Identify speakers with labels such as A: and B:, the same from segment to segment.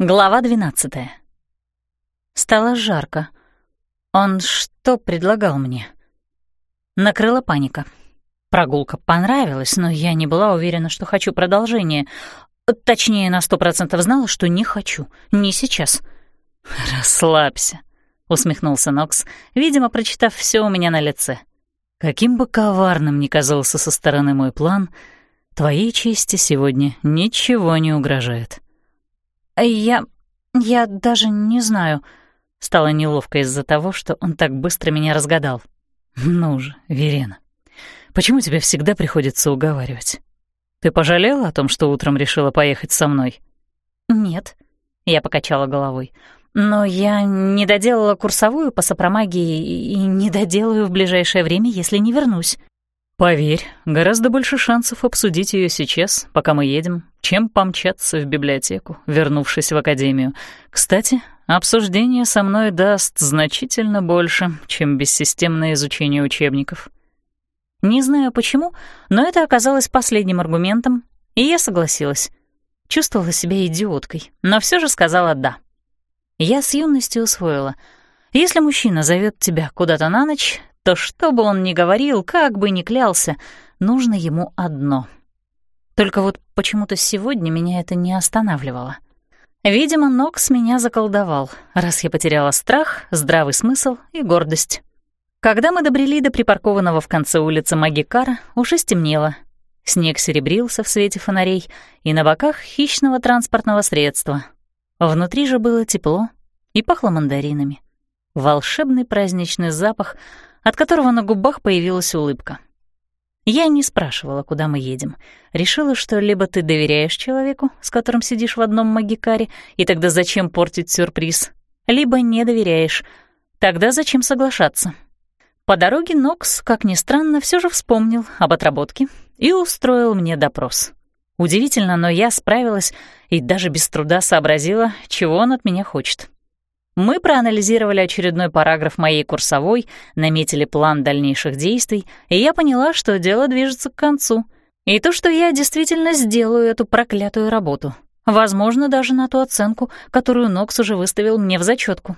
A: Глава 12. Стало жарко. Он что предлагал мне? Накрыла паника. Прогулка понравилась, но я не была уверена, что хочу продолжение. Точнее, на сто процентов знала, что не хочу. Не сейчас. «Расслабься», — усмехнулся Нокс, видимо, прочитав все у меня на лице. «Каким бы коварным ни казался со стороны мой план, твоей чести сегодня ничего не угрожает». «Я... я даже не знаю...» Стало неловко из-за того, что он так быстро меня разгадал.
B: «Ну же, Верена, почему тебе всегда приходится уговаривать? Ты пожалела о том, что утром решила поехать со мной?»
A: «Нет», — я покачала головой. «Но я не доделала курсовую по сопромагии и не доделаю в ближайшее время, если не вернусь».
B: Поверь, гораздо больше шансов обсудить ее сейчас, пока мы едем, чем помчаться в библиотеку, вернувшись в академию. Кстати, обсуждение со мной даст значительно больше, чем бессистемное изучение учебников.
A: Не знаю почему, но это оказалось последним аргументом, и я согласилась. Чувствовала себя идиоткой, но все же сказала «да». Я с юностью усвоила. Если мужчина зовет тебя куда-то на ночь, то что бы он ни говорил, как бы ни клялся, нужно ему одно. Только вот почему-то сегодня меня это не останавливало. Видимо, Нокс меня заколдовал, раз я потеряла страх, здравый смысл и гордость. Когда мы добрели до припаркованного в конце улицы Магикара, уже стемнело. Снег серебрился в свете фонарей и на боках хищного транспортного средства. Внутри же было тепло и пахло мандаринами. Волшебный праздничный запах — от которого на губах появилась улыбка. Я не спрашивала, куда мы едем. Решила, что либо ты доверяешь человеку, с которым сидишь в одном магикаре, и тогда зачем портить сюрприз, либо не доверяешь, тогда зачем соглашаться. По дороге Нокс, как ни странно, все же вспомнил об отработке и устроил мне допрос. Удивительно, но я справилась и даже без труда сообразила, чего он от меня хочет. Мы проанализировали очередной параграф моей курсовой, наметили план дальнейших действий, и я поняла, что дело движется к концу. И то, что я действительно сделаю эту проклятую работу. Возможно, даже на ту оценку, которую Нокс уже выставил мне в зачетку.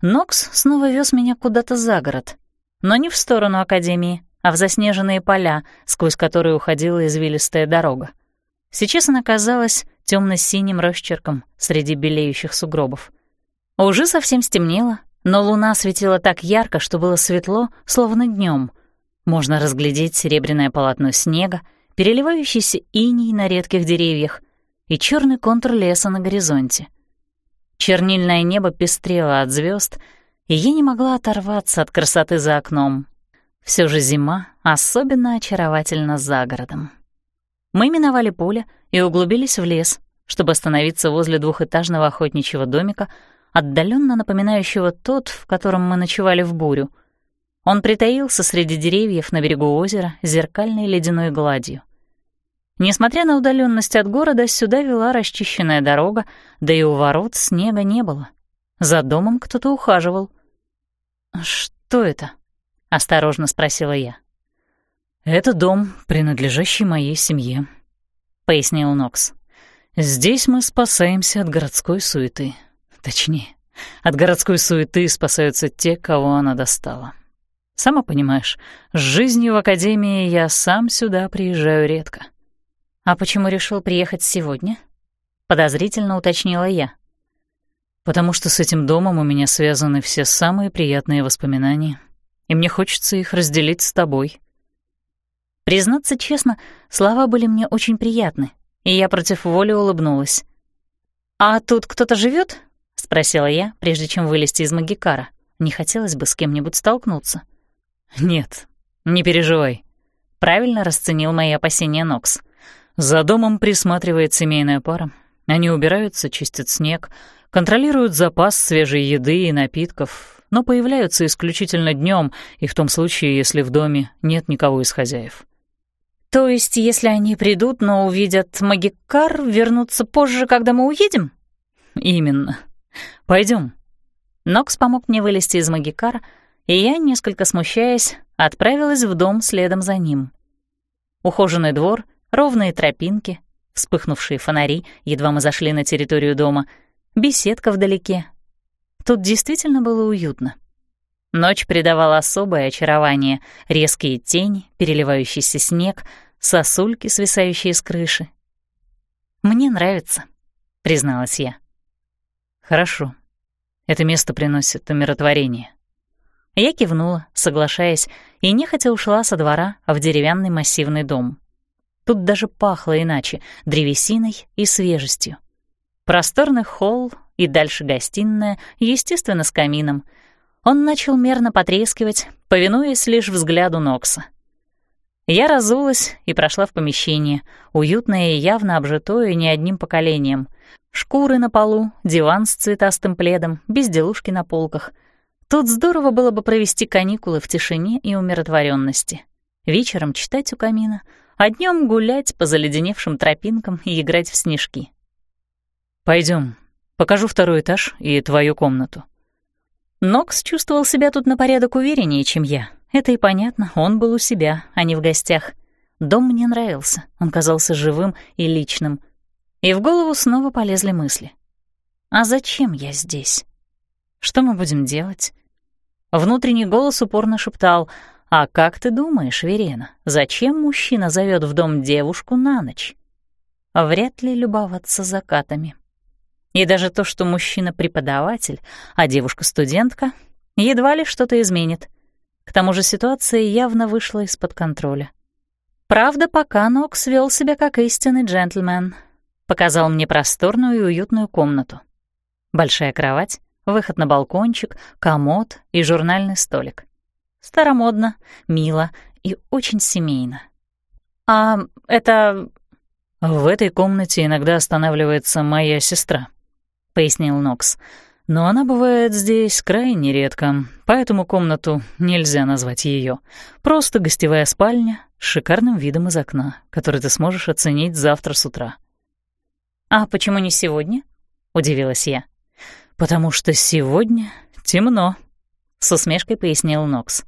A: Нокс снова вез меня куда-то за город. Но не в сторону Академии, а в заснеженные поля, сквозь которые уходила извилистая дорога. Сейчас она казалась темно синим росчерком среди белеющих сугробов. Уже совсем стемнело, но луна светила так ярко, что было светло, словно днем. Можно разглядеть серебряное полотно снега, переливающийся иней на редких деревьях и черный контур леса на горизонте. Чернильное небо пестрело от звезд, и я не могла оторваться от красоты за окном. Все же зима особенно очаровательна за городом. Мы миновали поле и углубились в лес, чтобы остановиться возле двухэтажного охотничьего домика, отдаленно напоминающего тот, в котором мы ночевали в бурю. Он притаился среди деревьев на берегу озера зеркальной ледяной гладью. Несмотря на удаленность от города, сюда вела расчищенная дорога, да и у ворот снега не было. За домом кто-то ухаживал. «Что это?» — осторожно спросила я.
B: «Это дом, принадлежащий моей семье», — пояснил Нокс. «Здесь мы спасаемся от городской суеты». Точнее, от городской суеты спасаются те, кого она достала. Сама понимаешь, с жизнью в академии я сам сюда приезжаю редко.
A: А почему решил приехать сегодня? Подозрительно уточнила я.
B: Потому что с этим домом у меня связаны все самые приятные воспоминания, и мне хочется их разделить с тобой.
A: Признаться честно, слова были мне очень приятны, и я против воли улыбнулась. «А тут кто-то живет? — спросила я, прежде чем вылезти из Магикара. Не хотелось бы с кем-нибудь столкнуться.
B: «Нет, не переживай», — правильно расценил мои опасения Нокс. «За домом присматривает семейная пара. Они убираются, чистят снег, контролируют запас свежей еды и напитков, но появляются исключительно днем и в том случае, если в доме нет никого из хозяев».
A: «То есть, если они придут, но увидят Магикар, вернутся позже, когда мы уедем?»
B: «Именно», Пойдем.
A: Нокс помог мне вылезти из магикара, и я, несколько смущаясь, отправилась в дом следом за ним. Ухоженный двор, ровные тропинки, вспыхнувшие фонари, едва мы зашли на территорию дома, беседка вдалеке. Тут действительно было уютно. Ночь придавала особое очарование, резкие тени, переливающийся снег, сосульки, свисающие с крыши. «Мне нравится», — призналась я.
B: «Хорошо. Это место приносит умиротворение».
A: Я кивнула, соглашаясь, и нехотя ушла со двора в деревянный массивный дом. Тут даже пахло иначе — древесиной и свежестью. Просторный холл и дальше гостиная, естественно, с камином. Он начал мерно потрескивать, повинуясь лишь взгляду Нокса. Я разулась и прошла в помещение, уютное и явно обжитое не одним поколением. Шкуры на полу, диван с цветастым пледом, безделушки на полках. Тут здорово было бы провести каникулы в тишине и умиротворенности. Вечером читать у камина, а днем гулять по заледеневшим тропинкам и играть в снежки.
B: Пойдем, покажу второй этаж и твою комнату».
A: Нокс чувствовал себя тут на порядок увереннее, чем я. Это и понятно, он был у себя, а не в гостях. Дом мне нравился, он казался живым и личным. И в голову снова полезли мысли. «А зачем я здесь? Что мы будем делать?» Внутренний голос упорно шептал — а как ты думаешь, Верена, зачем мужчина зовет в дом девушку на ночь? Вряд ли любоваться закатами. И даже то, что мужчина преподаватель, а девушка студентка, едва ли что-то изменит. Тому же ситуация явно вышла из-под контроля. Правда, пока Нокс вел себя как истинный джентльмен. Показал мне просторную и уютную комнату. Большая кровать, выход на балкончик, комод и журнальный столик. Старомодно, мило и очень семейно. «А это...»
B: «В этой комнате иногда останавливается моя сестра», — пояснил Нокс. «Но она бывает здесь крайне редко, поэтому комнату нельзя назвать ее. Просто гостевая спальня с шикарным видом из окна, который ты сможешь оценить завтра с утра».
A: «А почему не сегодня?» — удивилась я.
B: «Потому что сегодня темно», —
A: с усмешкой пояснил Нокс.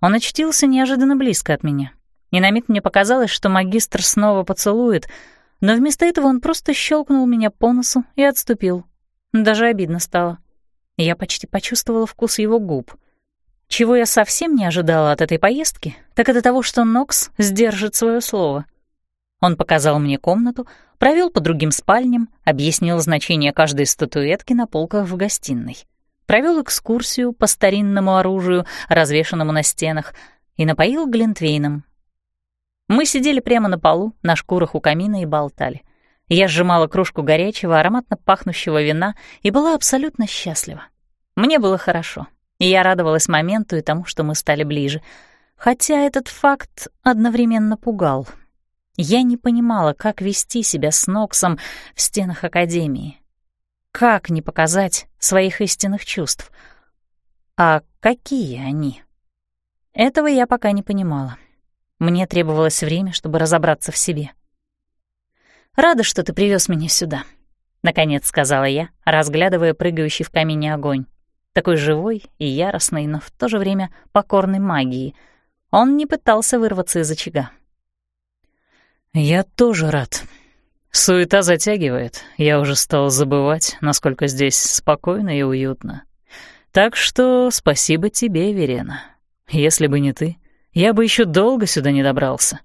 A: Он очтился неожиданно близко от меня. И на миг мне показалось, что магистр снова поцелует, но вместо этого он просто щелкнул меня по носу и отступил. Даже обидно стало. Я почти почувствовала вкус его губ. Чего я совсем не ожидала от этой поездки, так это того, что Нокс сдержит свое слово. Он показал мне комнату, провел по другим спальням, объяснил значение каждой статуэтки на полках в гостиной провел экскурсию по старинному оружию, развешанному на стенах, и напоил глинтвейном. Мы сидели прямо на полу, на шкурах у камина и болтали. Я сжимала кружку горячего, ароматно пахнущего вина и была абсолютно счастлива. Мне было хорошо, и я радовалась моменту и тому, что мы стали ближе. Хотя этот факт одновременно пугал. Я не понимала, как вести себя с Ноксом в стенах Академии. Как не показать своих истинных чувств? А какие они? Этого я пока не понимала. Мне требовалось время, чтобы разобраться в себе. «Рада, что ты привез меня сюда», — наконец сказала я, разглядывая прыгающий в камине огонь. Такой живой и яростный, но в то же время покорный магии. Он не пытался вырваться из очага.
B: «Я тоже рад», Суета затягивает, я уже стал забывать, насколько здесь спокойно и уютно. Так что спасибо тебе, Верена. Если бы не ты, я бы еще долго сюда не добрался.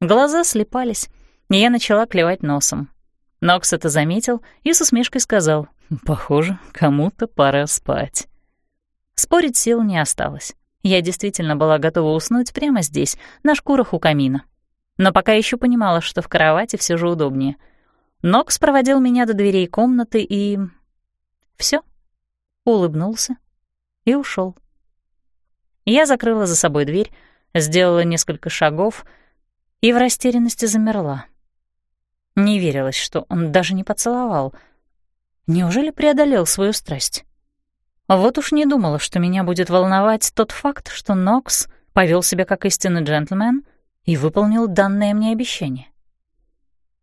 A: Глаза слепались, и я начала клевать носом. Нокс это заметил и с усмешкой сказал,
B: «Похоже, кому-то пора спать».
A: Спорить сил не осталось. Я действительно была готова уснуть прямо здесь, на шкурах у камина но пока еще понимала, что в кровати все же удобнее. Нокс проводил меня до дверей комнаты и... все, улыбнулся и ушел. Я закрыла за собой дверь, сделала несколько шагов и в растерянности замерла. Не верилось, что он даже не поцеловал. Неужели преодолел свою страсть? Вот уж не думала, что меня будет волновать тот факт, что Нокс повел себя как истинный джентльмен — и выполнил данное мне обещание.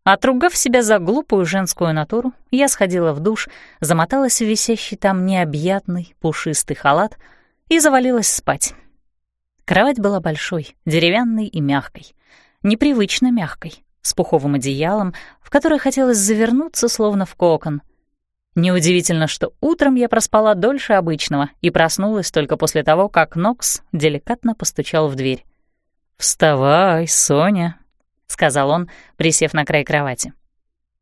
A: Отругав себя за глупую женскую натуру, я сходила в душ, замоталась в висящий там необъятный пушистый халат и завалилась спать. Кровать была большой, деревянной и мягкой, непривычно мягкой, с пуховым одеялом, в которое хотелось завернуться, словно в кокон. Неудивительно, что утром я проспала дольше обычного и проснулась только после того, как Нокс деликатно постучал в дверь. «Вставай, Соня», — сказал он, присев на край кровати.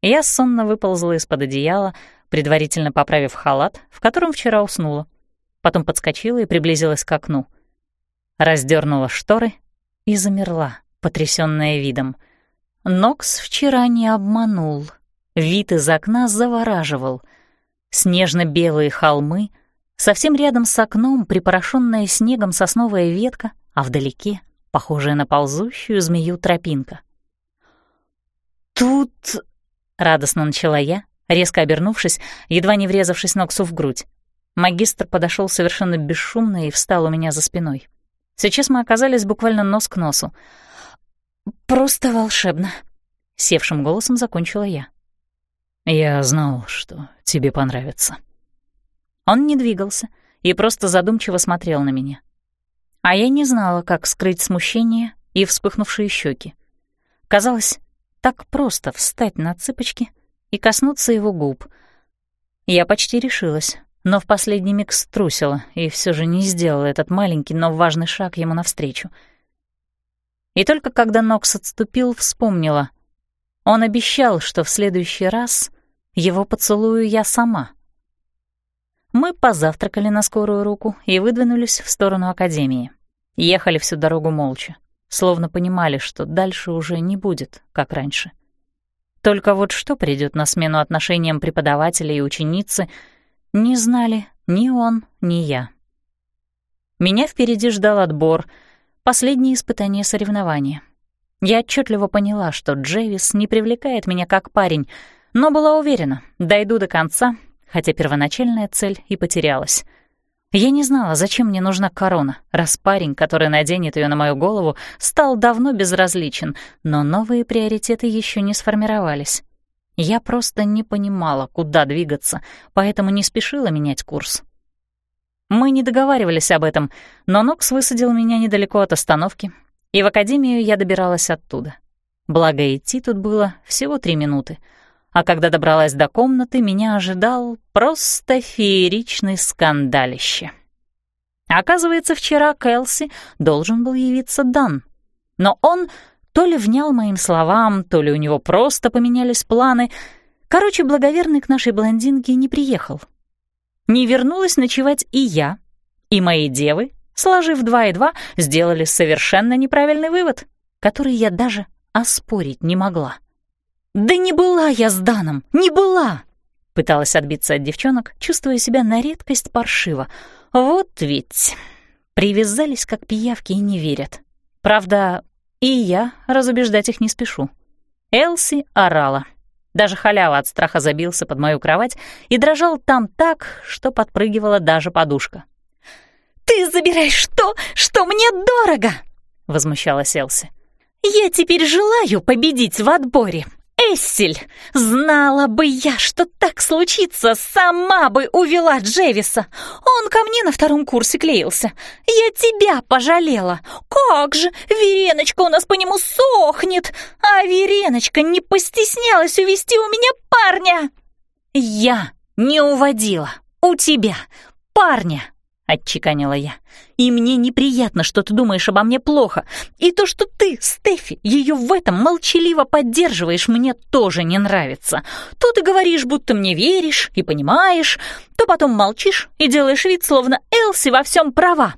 A: Я сонно выползла из-под одеяла, предварительно поправив халат, в котором вчера уснула. Потом подскочила и приблизилась к окну. Раздернула шторы и замерла, потрясённая видом. Нокс вчера не обманул. Вид из окна завораживал — Снежно-белые холмы, совсем рядом с окном припорошенная снегом сосновая ветка, а вдалеке похожая на ползущую змею тропинка. «Тут...» — радостно начала я, резко обернувшись, едва не врезавшись Ноксу в грудь. Магистр подошел совершенно бесшумно и встал у меня за спиной. Сейчас мы оказались буквально нос к носу. «Просто волшебно», — севшим голосом закончила я.
B: «Я знал, что тебе понравится».
A: Он не двигался и просто задумчиво смотрел на меня. А я не знала, как скрыть смущение и вспыхнувшие щеки. Казалось, так просто встать на цыпочки и коснуться его губ. Я почти решилась, но в последний миг струсила и все же не сделала этот маленький, но важный шаг ему навстречу. И только когда Нокс отступил, вспомнила. Он обещал, что в следующий раз его поцелую я сама. Мы позавтракали на скорую руку и выдвинулись в сторону академии. Ехали всю дорогу молча, словно понимали, что дальше уже не будет, как раньше. Только вот что придет на смену отношениям преподавателя и ученицы, не знали ни он, ни я. Меня впереди ждал отбор, последнее испытание соревнования. Я отчетливо поняла, что Джейвис не привлекает меня как парень — но была уверена, дойду до конца, хотя первоначальная цель и потерялась. Я не знала, зачем мне нужна корона, раз парень, который наденет ее на мою голову, стал давно безразличен, но новые приоритеты еще не сформировались. Я просто не понимала, куда двигаться, поэтому не спешила менять курс. Мы не договаривались об этом, но Нокс высадил меня недалеко от остановки, и в академию я добиралась оттуда. Благо, идти тут было всего три минуты — а когда добралась до комнаты, меня ожидал просто фееричный скандалище. Оказывается, вчера Кэлси должен был явиться Дан, но он то ли внял моим словам, то ли у него просто поменялись планы. Короче, благоверный к нашей блондинке не приехал. Не вернулась ночевать и я, и мои девы, сложив два и два, сделали совершенно неправильный вывод, который я даже оспорить не могла. «Да не была я с Даном, не была!» Пыталась отбиться от девчонок, чувствуя себя на редкость паршиво. Вот ведь привязались как пиявки и не верят. Правда, и я разубеждать их не спешу. Элси орала. Даже халява от страха забился под мою кровать и дрожал там так, что подпрыгивала даже подушка. «Ты забираешь то, что мне дорого!» — возмущалась Элси. «Я теперь желаю победить в отборе, Эссель! Знала бы я, что так случится, сама бы увела Джевиса. Он ко мне на втором курсе клеился. Я тебя пожалела. Как же, Вереночка у нас по нему сохнет, а Вереночка не постеснялась увести у меня парня. Я не уводила у тебя парня. — отчеканила я. «И мне неприятно, что ты думаешь обо мне плохо. И то, что ты, Стефи, ее в этом молчаливо поддерживаешь, мне тоже не нравится. То ты говоришь, будто мне веришь и понимаешь, то потом молчишь и делаешь вид, словно Элси во всем права».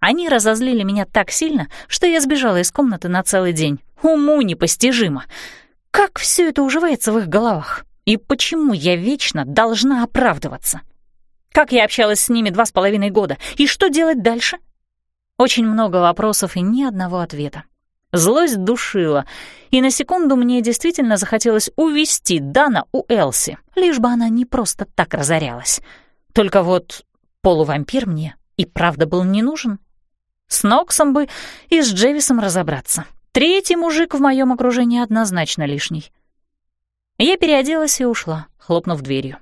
A: Они разозлили меня так сильно, что я сбежала из комнаты на целый день. Уму непостижимо. Как все это уживается в их головах? И почему я вечно должна оправдываться?» Как я общалась с ними два с половиной года? И что делать дальше? Очень много вопросов и ни одного ответа. Злость душила, и на секунду мне действительно захотелось увести Дана у Элси, лишь бы она не просто так разорялась. Только вот полувампир мне и правда был не нужен. С Ноксом бы и с Джевисом разобраться. Третий мужик в моем окружении однозначно лишний. Я переоделась и ушла, хлопнув дверью.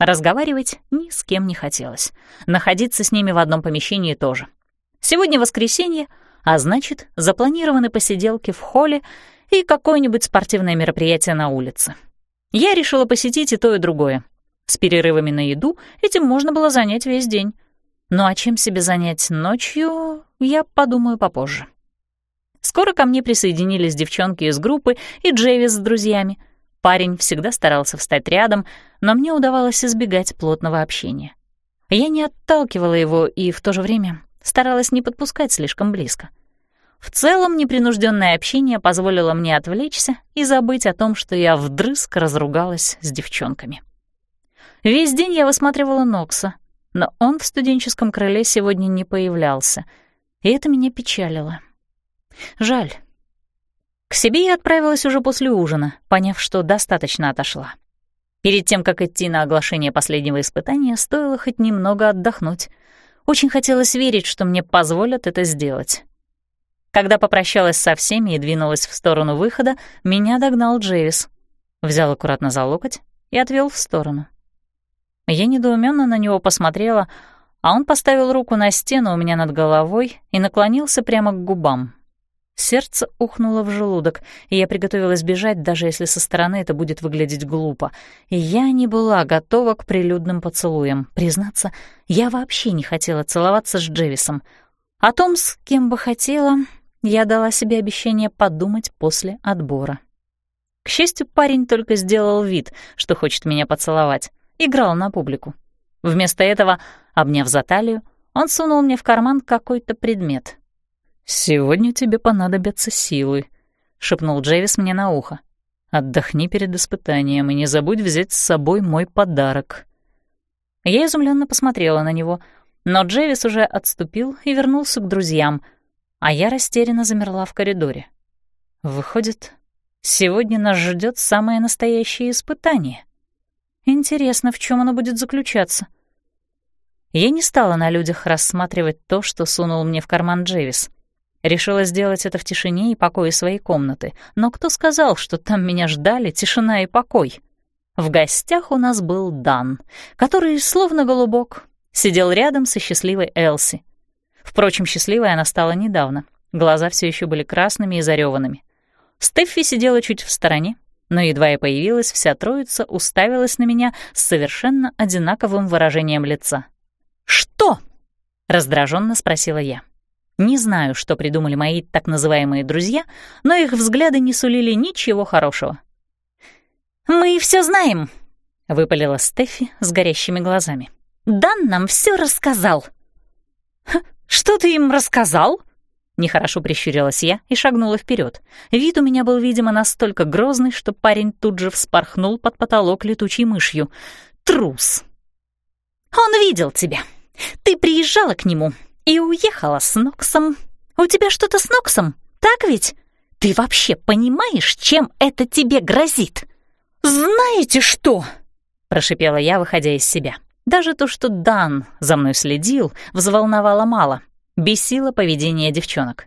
A: Разговаривать ни с кем не хотелось. Находиться с ними в одном помещении тоже. Сегодня воскресенье, а значит, запланированы посиделки в холле и какое-нибудь спортивное мероприятие на улице. Я решила посетить и то, и другое. С перерывами на еду этим можно было занять весь день. Ну а чем себе занять ночью, я подумаю попозже. Скоро ко мне присоединились девчонки из группы и Джейвис с друзьями. Парень всегда старался встать рядом, но мне удавалось избегать плотного общения. Я не отталкивала его и в то же время старалась не подпускать слишком близко. В целом, непринужденное общение позволило мне отвлечься и забыть о том, что я вдрызг разругалась с девчонками. Весь день я высматривала Нокса, но он в студенческом крыле сегодня не появлялся, и это меня печалило. Жаль. К себе я отправилась уже после ужина, поняв, что достаточно отошла. Перед тем, как идти на оглашение последнего испытания, стоило хоть немного отдохнуть. Очень хотелось верить, что мне позволят это сделать. Когда попрощалась со всеми и двинулась в сторону выхода, меня догнал Джейвис. Взял аккуратно за локоть и отвел в сторону. Я недоуменно на него посмотрела, а он поставил руку на стену у меня над головой и наклонился прямо к губам. Сердце ухнуло в желудок, и я приготовилась бежать, даже если со стороны это будет выглядеть глупо. И я не была готова к прилюдным поцелуям. Признаться, я вообще не хотела целоваться с Джевисом. О том, с кем бы хотела, я дала себе обещание подумать после отбора. К счастью, парень только сделал вид, что хочет меня поцеловать. Играл на публику. Вместо этого, обняв за талию, он сунул мне в карман какой-то предмет. «Сегодня тебе понадобятся силы», — шепнул Джейвис мне на ухо. «Отдохни перед испытанием и не забудь взять с собой мой подарок». Я изумленно посмотрела на него, но Джейвис уже отступил и вернулся к друзьям — а я растерянно замерла в коридоре. Выходит, сегодня нас ждет самое настоящее испытание. Интересно, в чем оно будет заключаться? Я не стала на людях рассматривать то, что сунул мне в карман Джейвис. Решила сделать это в тишине и покое своей комнаты, но кто сказал, что там меня ждали тишина и покой? В гостях у нас был Дан, который, словно голубок, сидел рядом со счастливой Элси. Впрочем, счастливой она стала недавно. Глаза все еще были красными и зареванными. Стеффи сидела чуть в стороне, но едва я появилась, вся троица уставилась на меня с совершенно одинаковым выражением лица. «Что?» — раздраженно спросила я. Не знаю, что придумали мои так называемые друзья, но их взгляды не сулили ничего хорошего. «Мы все знаем», — выпалила Стеффи с горящими глазами. «Дан нам все рассказал». «Что ты им рассказал?» Нехорошо прищурилась я и шагнула вперед. Вид у меня был, видимо, настолько грозный, что парень тут же вспорхнул под потолок летучей мышью. «Трус!» «Он видел тебя. Ты приезжала к нему и уехала с Ноксом. У тебя что-то с Ноксом, так ведь? Ты вообще понимаешь, чем это тебе грозит?» «Знаете что?» — прошипела я, выходя из себя. Даже то, что Дан за мной следил, взволновало мало. Бесило поведение девчонок.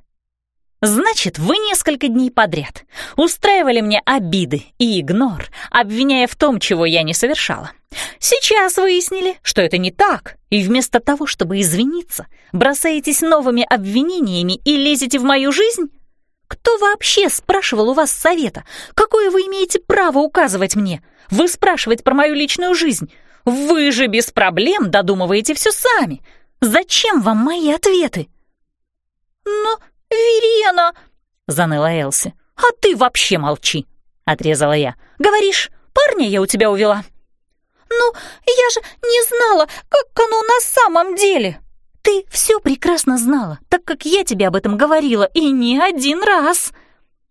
A: «Значит, вы несколько дней подряд устраивали мне обиды и игнор, обвиняя в том, чего я не совершала. Сейчас выяснили, что это не так, и вместо того, чтобы извиниться, бросаетесь новыми обвинениями и лезете в мою жизнь? Кто вообще спрашивал у вас совета? Какое вы имеете право указывать мне? Вы спрашивать про мою личную жизнь? Вы же без проблем додумываете все сами. Зачем вам мои ответы?» «Но, Верена!» — заныла Элси. «А ты вообще молчи!» — отрезала я. «Говоришь, парня я у тебя увела?» «Ну, я же не знала, как оно на самом деле!» «Ты все прекрасно знала, так как я тебе об этом говорила, и не один раз!»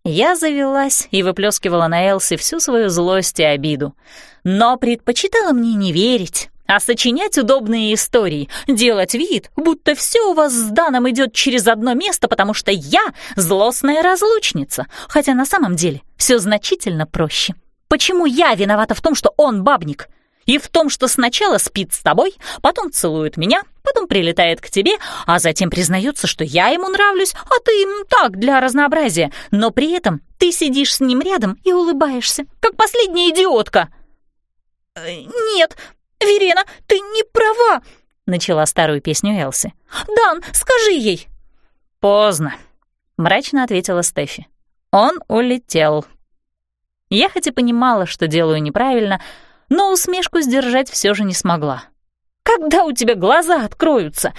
A: Я завелась и выплескивала на Элси всю свою злость и обиду. Но предпочитала мне не верить, а сочинять удобные истории, делать вид, будто все у вас с Даном идет через одно место, потому что я злостная разлучница, хотя на самом деле все значительно проще. Почему я виновата в том, что он бабник? И в том, что сначала спит с тобой, потом целует меня, потом прилетает к тебе, а затем признается, что я ему нравлюсь, а ты так, для разнообразия. Но при этом ты сидишь с ним рядом и улыбаешься, как последняя идиотка. «Э, «Нет, Верена, ты не права!» — начала старую песню Элси. «Дан, скажи ей!» «Поздно», — мрачно ответила Стефи. «Он улетел». Я хоть и понимала, что делаю неправильно, но усмешку сдержать все же не смогла. «Когда у тебя глаза откроются?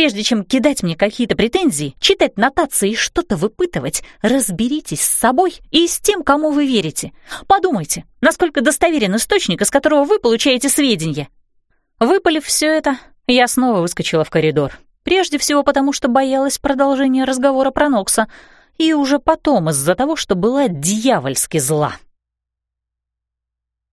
A: Прежде чем кидать мне какие-то претензии, читать нотации и что-то выпытывать, разберитесь с собой и с тем, кому вы верите. Подумайте, насколько достоверен источник, из которого вы получаете сведения». Выпалив все это, я снова выскочила в коридор. Прежде всего потому, что боялась продолжения разговора про Нокса, и уже потом из-за того, что была дьявольски зла.